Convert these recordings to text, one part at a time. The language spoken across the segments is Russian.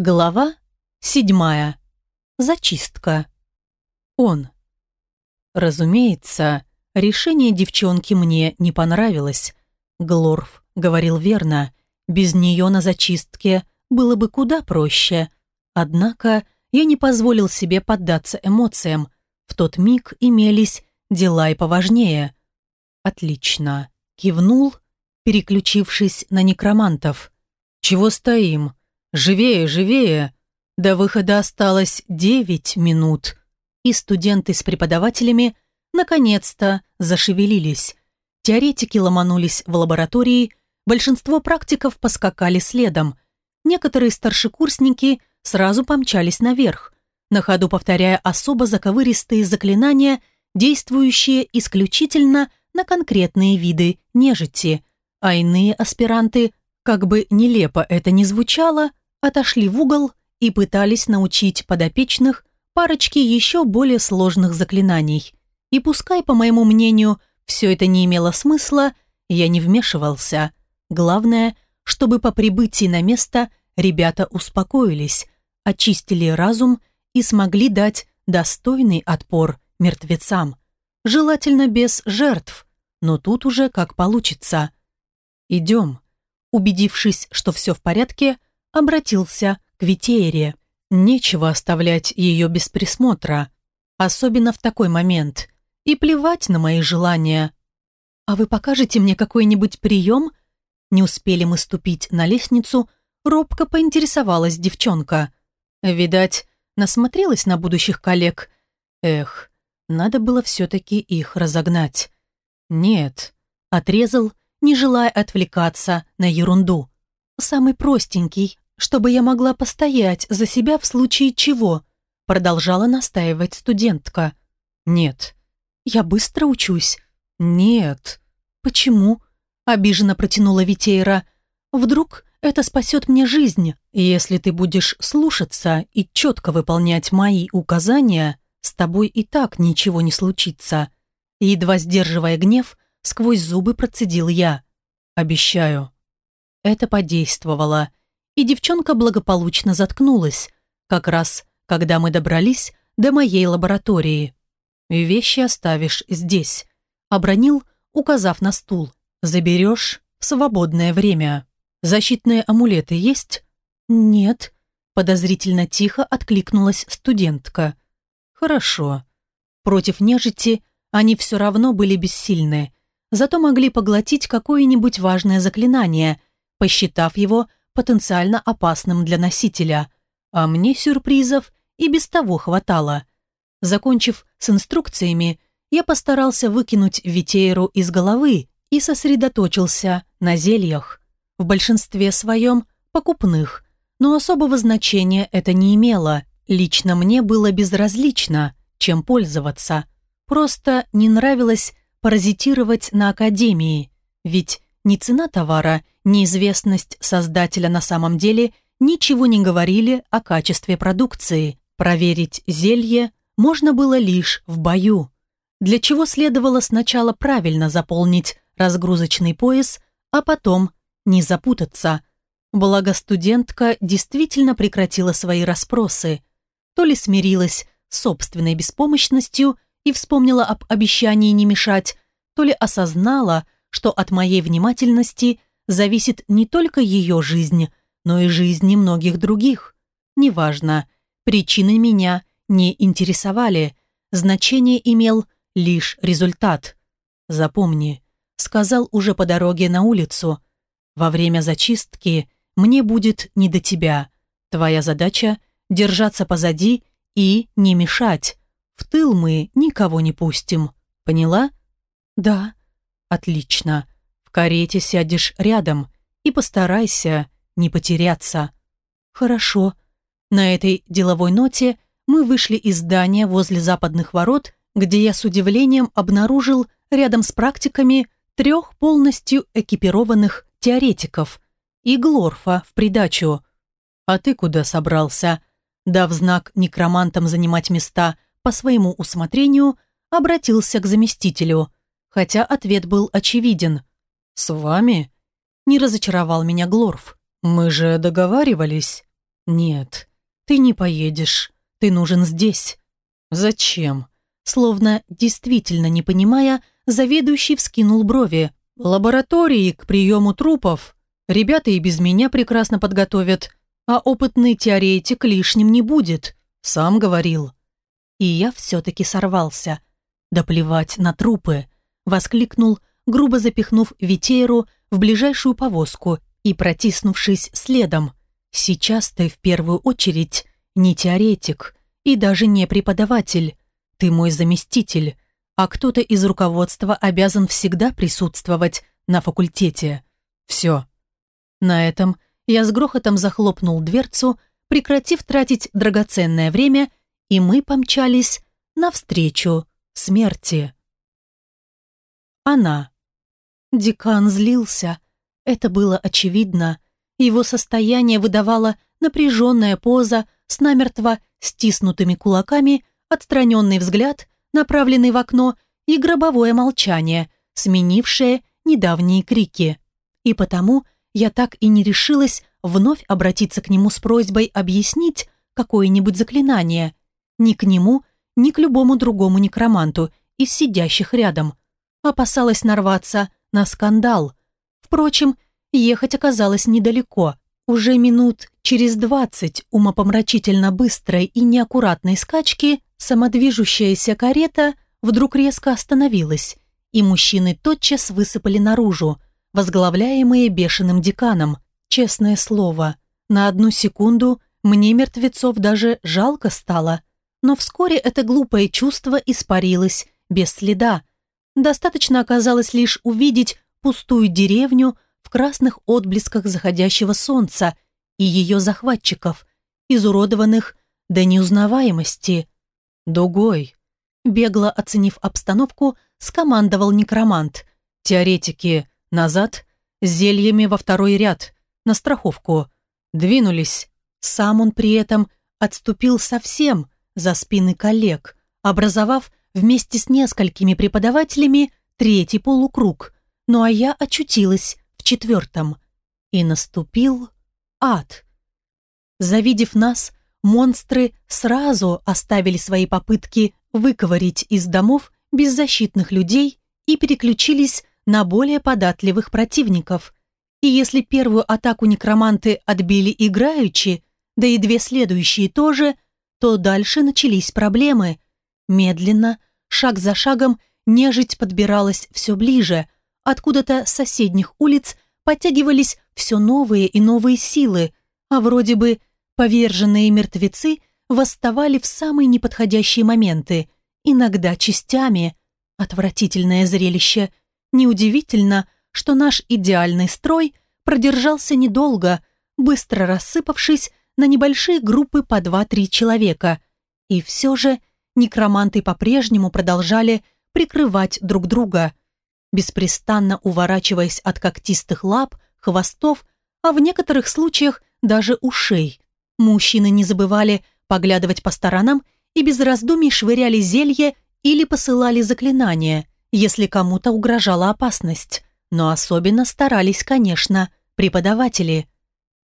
Глава седьмая. Зачистка. Он. Разумеется, решение девчонки мне не понравилось. Глорф говорил верно, без нее на зачистке было бы куда проще. Однако я не позволил себе поддаться эмоциям. В тот миг имелись дела и поважнее. Отлично. Кивнул, переключившись на некромантов. «Чего стоим? Живее, живее!» До выхода осталось девять минут, и студенты с преподавателями наконец-то зашевелились. Теоретики ломанулись в лаборатории, большинство практиков поскакали следом. Некоторые старшекурсники сразу помчались наверх, на ходу повторяя особо заковыристые заклинания, действующие исключительно на конкретные виды нежити, а иные аспиранты, как бы нелепо это ни звучало, отошли в угол и пытались научить подопечных парочке еще более сложных заклинаний. И пускай, по моему мнению, все это не имело смысла, я не вмешивался. Главное, чтобы по прибытии на место ребята успокоились, очистили разум и смогли дать достойный отпор мертвецам. Желательно без жертв, но тут уже как получится. «Идем». Убедившись, что все в порядке, обратился к Витеере. Нечего оставлять ее без присмотра, особенно в такой момент, и плевать на мои желания. «А вы покажете мне какой-нибудь прием?» Не успели мы ступить на лестницу, робко поинтересовалась девчонка. Видать, насмотрелась на будущих коллег. Эх, надо было все-таки их разогнать. Нет, отрезал, не желая отвлекаться на ерунду. Самый простенький, чтобы я могла постоять за себя в случае чего, продолжала настаивать студентка. Нет. Я быстро учусь. Нет. Почему? Обиженно протянула Витейра. Вдруг это спасет мне жизнь. Если ты будешь слушаться и четко выполнять мои указания, с тобой и так ничего не случится. Едва сдерживая гнев, сквозь зубы процедил я. Обещаю. Это подействовало и девчонка благополучно заткнулась, как раз когда мы добрались до моей лаборатории. «Вещи оставишь здесь», — обронил, указав на стул. «Заберешь в свободное время. Защитные амулеты есть?» «Нет», — подозрительно тихо откликнулась студентка. «Хорошо. Против нежити они все равно были бессильны, зато могли поглотить какое-нибудь важное заклинание, посчитав его потенциально опасным для носителя, а мне сюрпризов и без того хватало. Закончив с инструкциями, я постарался выкинуть Витейру из головы и сосредоточился на зельях. В большинстве своем покупных, но особого значения это не имело. Лично мне было безразлично, чем пользоваться. Просто не нравилось паразитировать на Академии, ведь ни цена товара, ни известность создателя на самом деле ничего не говорили о качестве продукции. Проверить зелье можно было лишь в бою, для чего следовало сначала правильно заполнить разгрузочный пояс, а потом не запутаться. Благо студентка действительно прекратила свои расспросы, то ли смирилась с собственной беспомощностью и вспомнила об обещании не мешать, то ли осознала, что от моей внимательности зависит не только ее жизнь, но и жизни многих других. Неважно, причины меня не интересовали, значение имел лишь результат. Запомни, сказал уже по дороге на улицу, во время зачистки мне будет не до тебя. Твоя задача – держаться позади и не мешать. В тыл мы никого не пустим. Поняла? Да. Отлично. В карете сядешь рядом и постарайся не потеряться. Хорошо. На этой деловой ноте мы вышли из здания возле западных ворот, где я с удивлением обнаружил рядом с практиками трех полностью экипированных теоретиков и Глорфа в придачу. «А ты куда собрался?» Дав знак некромантам занимать места по своему усмотрению, обратился к заместителю – хотя ответ был очевиден. «С вами?» – не разочаровал меня Глорф. «Мы же договаривались». «Нет, ты не поедешь. Ты нужен здесь». «Зачем?» Словно действительно не понимая, заведующий вскинул брови. «Лаборатории к приему трупов. Ребята и без меня прекрасно подготовят, а опытный теоретик лишним не будет. Сам говорил». И я все-таки сорвался. «Да плевать на трупы!» Воскликнул, грубо запихнув Витейру в ближайшую повозку и протиснувшись следом. «Сейчас ты в первую очередь не теоретик и даже не преподаватель. Ты мой заместитель, а кто-то из руководства обязан всегда присутствовать на факультете. Все». На этом я с грохотом захлопнул дверцу, прекратив тратить драгоценное время, и мы помчались навстречу смерти. Она. Декан злился. Это было очевидно. Его состояние выдавало напряженная поза с намертво стиснутыми кулаками, отстраненный взгляд, направленный в окно, и гробовое молчание, сменившее недавние крики. И потому я так и не решилась вновь обратиться к нему с просьбой объяснить какое-нибудь заклинание. Ни к нему, ни к любому другому некроманту из сидящих рядом. Опасалась нарваться на скандал. Впрочем, ехать оказалось недалеко. Уже минут через двадцать умопомрачительно быстрой и неаккуратной скачки самодвижущаяся карета вдруг резко остановилась, и мужчины тотчас высыпали наружу, возглавляемые бешеным деканом. Честное слово, на одну секунду мне мертвецов даже жалко стало, но вскоре это глупое чувство испарилось без следа. Достаточно оказалось лишь увидеть пустую деревню в красных отблесках заходящего солнца и ее захватчиков, изуродованных до неузнаваемости. «Дугой», бегло оценив обстановку, скомандовал некромант. «Теоретики, назад, зельями во второй ряд, на страховку. Двинулись». Сам он при этом отступил совсем за спины коллег, образовав вместе с несколькими преподавателями третий полукруг, ну а я очутилась в четвертом. И наступил ад. Завидев нас, монстры сразу оставили свои попытки выковырить из домов беззащитных людей и переключились на более податливых противников. И если первую атаку некроманты отбили играючи, да и две следующие тоже, то дальше начались проблемы. Медленно, шаг за шагом, нежить подбиралась все ближе. Откуда-то с соседних улиц подтягивались все новые и новые силы, а вроде бы поверженные мертвецы восставали в самые неподходящие моменты, иногда частями. Отвратительное зрелище. Неудивительно, что наш идеальный строй продержался недолго, быстро рассыпавшись на небольшие группы по 2-3 человека. И все же некроманты по-прежнему продолжали прикрывать друг друга, беспрестанно уворачиваясь от когтистых лап, хвостов, а в некоторых случаях даже ушей. Мужчины не забывали поглядывать по сторонам и без раздумий швыряли зелье или посылали заклинания, если кому-то угрожала опасность. Но особенно старались, конечно, преподаватели.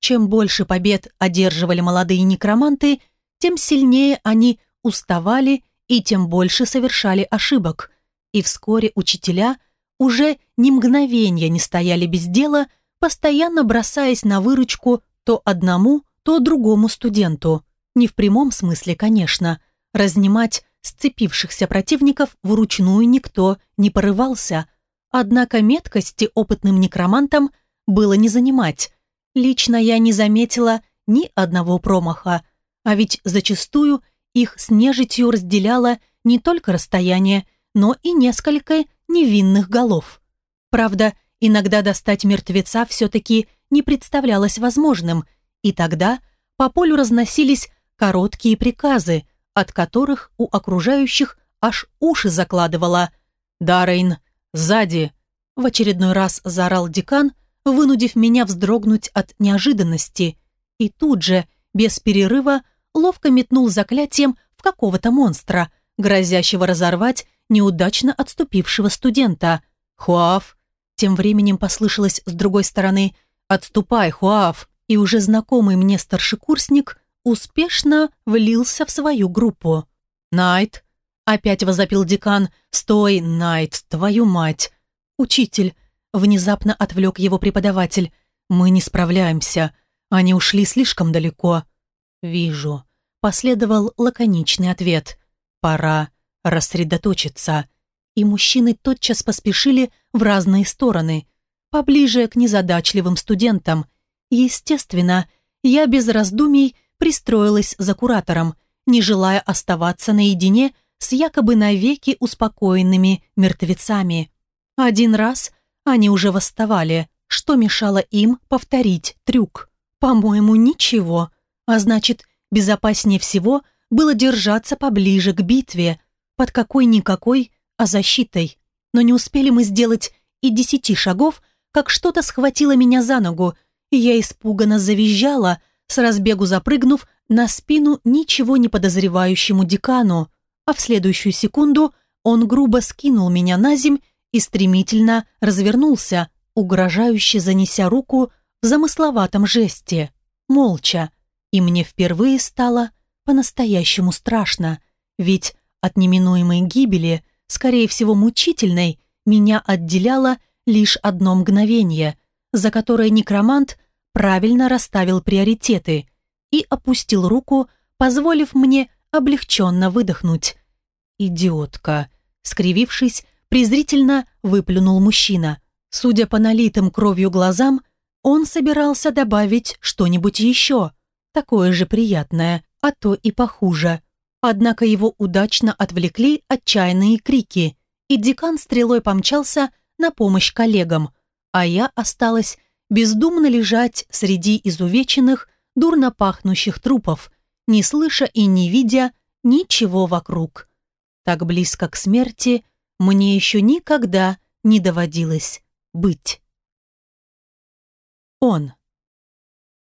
Чем больше побед одерживали молодые некроманты, тем сильнее они уставали и тем больше совершали ошибок. И вскоре учителя уже ни мгновения не стояли без дела, постоянно бросаясь на выручку то одному, то другому студенту. Не в прямом смысле, конечно. Разнимать сцепившихся противников вручную никто не порывался. Однако меткости опытным некромантам было не занимать. Лично я не заметила ни одного промаха, а ведь зачастую их с нежитью разделяло не только расстояние, но и несколько невинных голов. Правда, иногда достать мертвеца все-таки не представлялось возможным, и тогда по полю разносились короткие приказы, от которых у окружающих аж уши закладывало. «Даррейн, сзади!» В очередной раз заорал декан, вынудив меня вздрогнуть от неожиданности. И тут же, без перерыва, ловко метнул заклятием в какого-то монстра, грозящего разорвать неудачно отступившего студента. «Хуав!» Тем временем послышалось с другой стороны «Отступай, Хуав!» и уже знакомый мне старшекурсник успешно влился в свою группу. «Найт!» — опять возопил декан. «Стой, Найт, твою мать!» «Учитель!» — внезапно отвлек его преподаватель. «Мы не справляемся. Они ушли слишком далеко». «Вижу», — последовал лаконичный ответ. «Пора рассредоточиться». И мужчины тотчас поспешили в разные стороны, поближе к незадачливым студентам. Естественно, я без раздумий пристроилась за куратором, не желая оставаться наедине с якобы навеки успокоенными мертвецами. Один раз они уже восставали, что мешало им повторить трюк. По-моему, ничего. А значит, безопаснее всего было держаться поближе к битве, под какой-никакой, а защитой. Но не успели мы сделать и десяти шагов, как что-то схватило меня за ногу, и я испуганно завизжала, с разбегу запрыгнув на спину ничего не подозревающему декану, а в следующую секунду он грубо скинул меня на земь и стремительно развернулся, угрожающе занеся руку в замысловатом жесте, молча. И мне впервые стало по-настоящему страшно, ведь от неминуемой гибели, скорее всего мучительной, меня отделяло лишь одно мгновение, за которое некромант правильно расставил приоритеты и опустил руку, позволив мне облегченно выдохнуть. «Идиотка!» Скривившись, презрительно выплюнул мужчина. Судя по налитым кровью глазам, он собирался добавить что-нибудь еще, такое же приятное, а то и похуже. Однако его удачно отвлекли отчаянные крики, и декан стрелой помчался на помощь коллегам, а я осталась бездумно лежать среди изувеченных, дурно пахнущих трупов, не слыша и не видя ничего вокруг. Так близко к смерти мне еще никогда не доводилось быть. Он.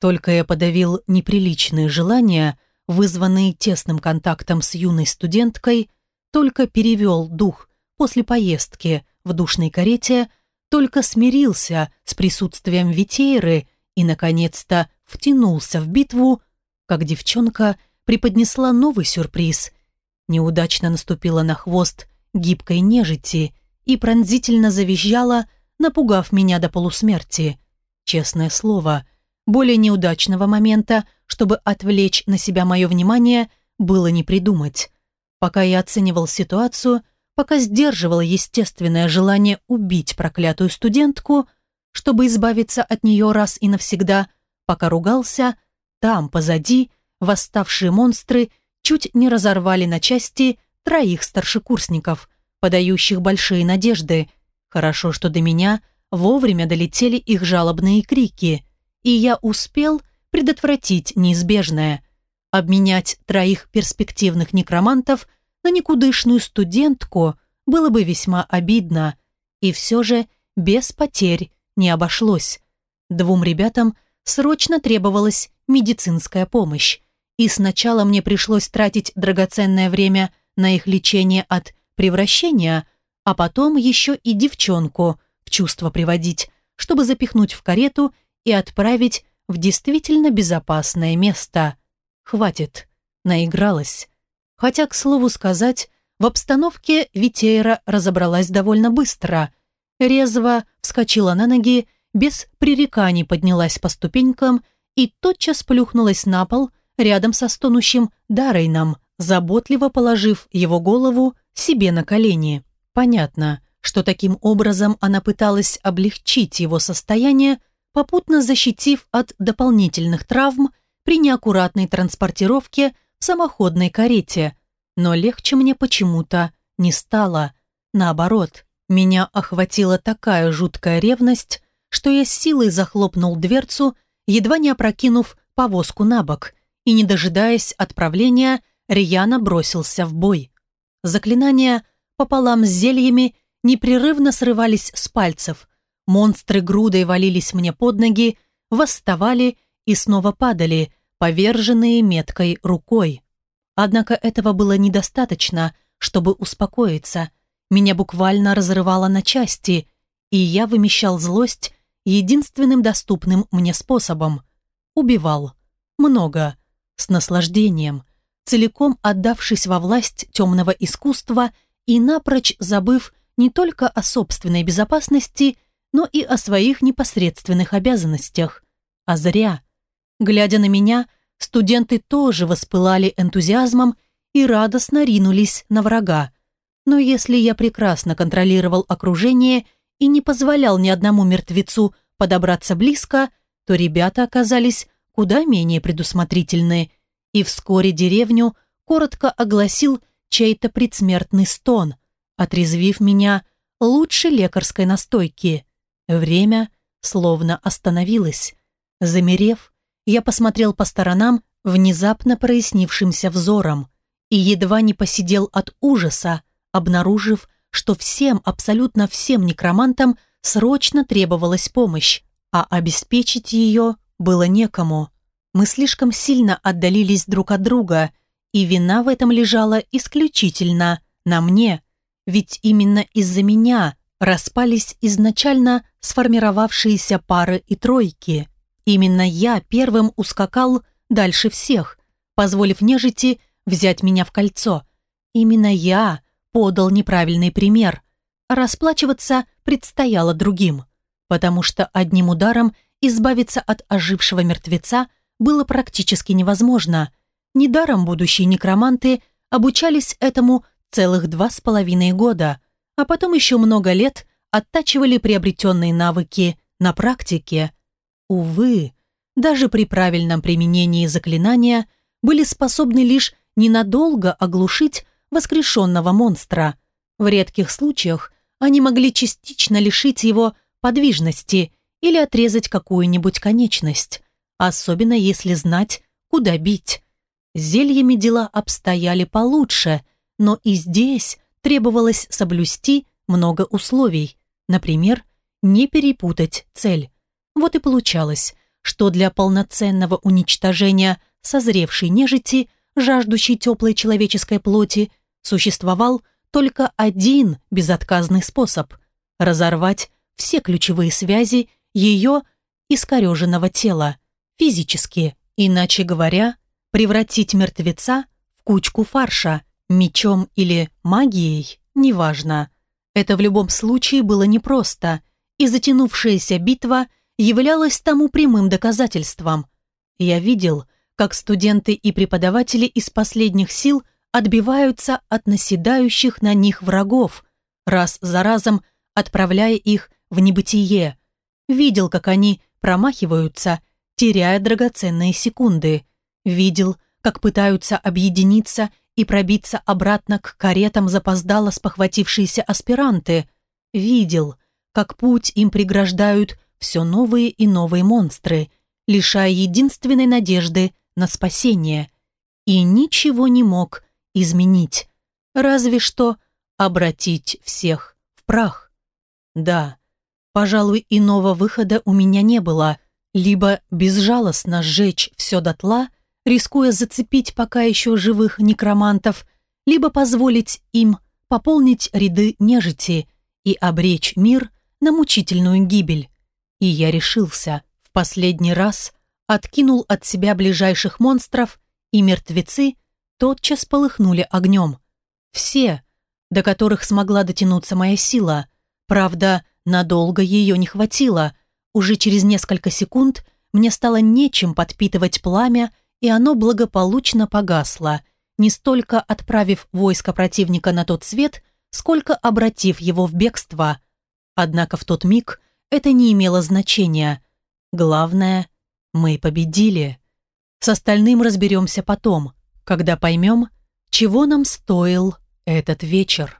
Только я подавил неприличные желания, вызванные тесным контактом с юной студенткой, только перевел дух после поездки в душной карете, только смирился с присутствием Витейры и, наконец-то, втянулся в битву, как девчонка преподнесла новый сюрприз. Неудачно наступила на хвост гибкой нежити и пронзительно завизжала, напугав меня до полусмерти. Честное слово, более неудачного момента, чтобы отвлечь на себя мое внимание, было не придумать. Пока я оценивал ситуацию, пока сдерживал естественное желание убить проклятую студентку, чтобы избавиться от нее раз и навсегда, пока ругался, там, позади, восставшие монстры чуть не разорвали на части троих старшекурсников, подающих большие надежды. Хорошо, что до меня вовремя долетели их жалобные крики, и я успел предотвратить неизбежное – обменять троих перспективных некромантов на никудышную студентку было бы весьма обидно, и все же без потерь не обошлось. Двум ребятам срочно требовалась медицинская помощь, и сначала мне пришлось тратить драгоценное время на их лечение от превращения, а потом еще и девчонку в чувство приводить, чтобы запихнуть в карету и отправить в действительно безопасное место. Хватит, наигралась. Хотя, к слову сказать, в обстановке Витейра разобралась довольно быстро. Резво вскочила на ноги, без пререканий поднялась по ступенькам и тотчас плюхнулась на пол рядом со стонущим Дарейном, заботливо положив его голову себе на колени. Понятно, что таким образом она пыталась облегчить его состояние, попутно защитив от дополнительных травм при неаккуратной транспортировке в самоходной карете. Но легче мне почему-то не стало. Наоборот, меня охватила такая жуткая ревность, что я с силой захлопнул дверцу, едва не опрокинув повозку на бок, и, не дожидаясь отправления, рьяно бросился в бой. Заклинания пополам с зельями непрерывно срывались с пальцев. Монстры грудой валились мне под ноги, восставали и снова падали, поверженные меткой рукой. Однако этого было недостаточно, чтобы успокоиться. Меня буквально разрывало на части, и я вымещал злость единственным доступным мне способом. убивал. Много. С наслаждением. Целиком отдавшись во власть темного искусства и напрочь забыв не только о собственной безопасности, но и о своих непосредственных обязанностях. А зря. Глядя на меня, студенты тоже воспылали энтузиазмом и радостно ринулись на врага. Но если я прекрасно контролировал окружение и не позволял ни одному мертвецу подобраться близко, то ребята оказались куда менее предусмотрительны, и вскоре деревню коротко огласил чей-то предсмертный стон, отрезвив меня лучше лекарской настойки. Время словно остановилось. Замерев, я посмотрел по сторонам внезапно прояснившимся взором и едва не посидел от ужаса, обнаружив, что всем, абсолютно всем некромантам срочно требовалась помощь, а обеспечить ее было некому. Мы слишком сильно отдалились друг от друга, и вина в этом лежала исключительно на мне, ведь именно из-за меня распались изначально сформировавшиеся пары и тройки. Именно я первым ускакал дальше всех, позволив нежити взять меня в кольцо. Именно я подал неправильный пример. Расплачиваться предстояло другим, потому что одним ударом избавиться от ожившего мертвеца было практически невозможно. Недаром будущие некроманты обучались этому целых два с половиной года, а потом еще много лет оттачивали приобретенные навыки на практике. Увы, даже при правильном применении заклинания были способны лишь ненадолго оглушить воскрешенного монстра. В редких случаях они могли частично лишить его подвижности или отрезать какую-нибудь конечность, особенно если знать, куда бить. Зельями дела обстояли получше, но и здесь требовалось соблюсти много условий, например, не перепутать цель. Вот и получалось, что для полноценного уничтожения созревшей нежити, жаждущей теплой человеческой плоти, существовал только один безотказный способ – разорвать все ключевые связи ее искореженного тела, физически, иначе говоря, превратить мертвеца в кучку фарша, мечом или магией, неважно. Это в любом случае было непросто, и затянувшаяся битва являлась тому прямым доказательством. Я видел, как студенты и преподаватели из последних сил отбиваются от наседающих на них врагов, раз за разом отправляя их в небытие. Видел, как они промахиваются, теряя драгоценные секунды. Видел, как пытаются объединиться и пробиться обратно к каретам запоздало спохватившиеся аспиранты. Видел, как путь им преграждают все новые и новые монстры, лишая единственной надежды на спасение. И ничего не мог изменить, разве что обратить всех в прах. Да, пожалуй, иного выхода у меня не было, либо безжалостно сжечь все дотла, рискуя зацепить пока еще живых некромантов, либо позволить им пополнить ряды нежити и обречь мир на мучительную гибель. И я решился, в последний раз откинул от себя ближайших монстров, и мертвецы тотчас полыхнули огнем. Все, до которых смогла дотянуться моя сила. Правда, надолго ее не хватило. Уже через несколько секунд мне стало нечем подпитывать пламя, и оно благополучно погасло, не столько отправив войско противника на тот свет, сколько обратив его в бегство. Однако в тот миг это не имело значения. Главное, мы победили. С остальным разберемся потом когда поймем, чего нам стоил этот вечер.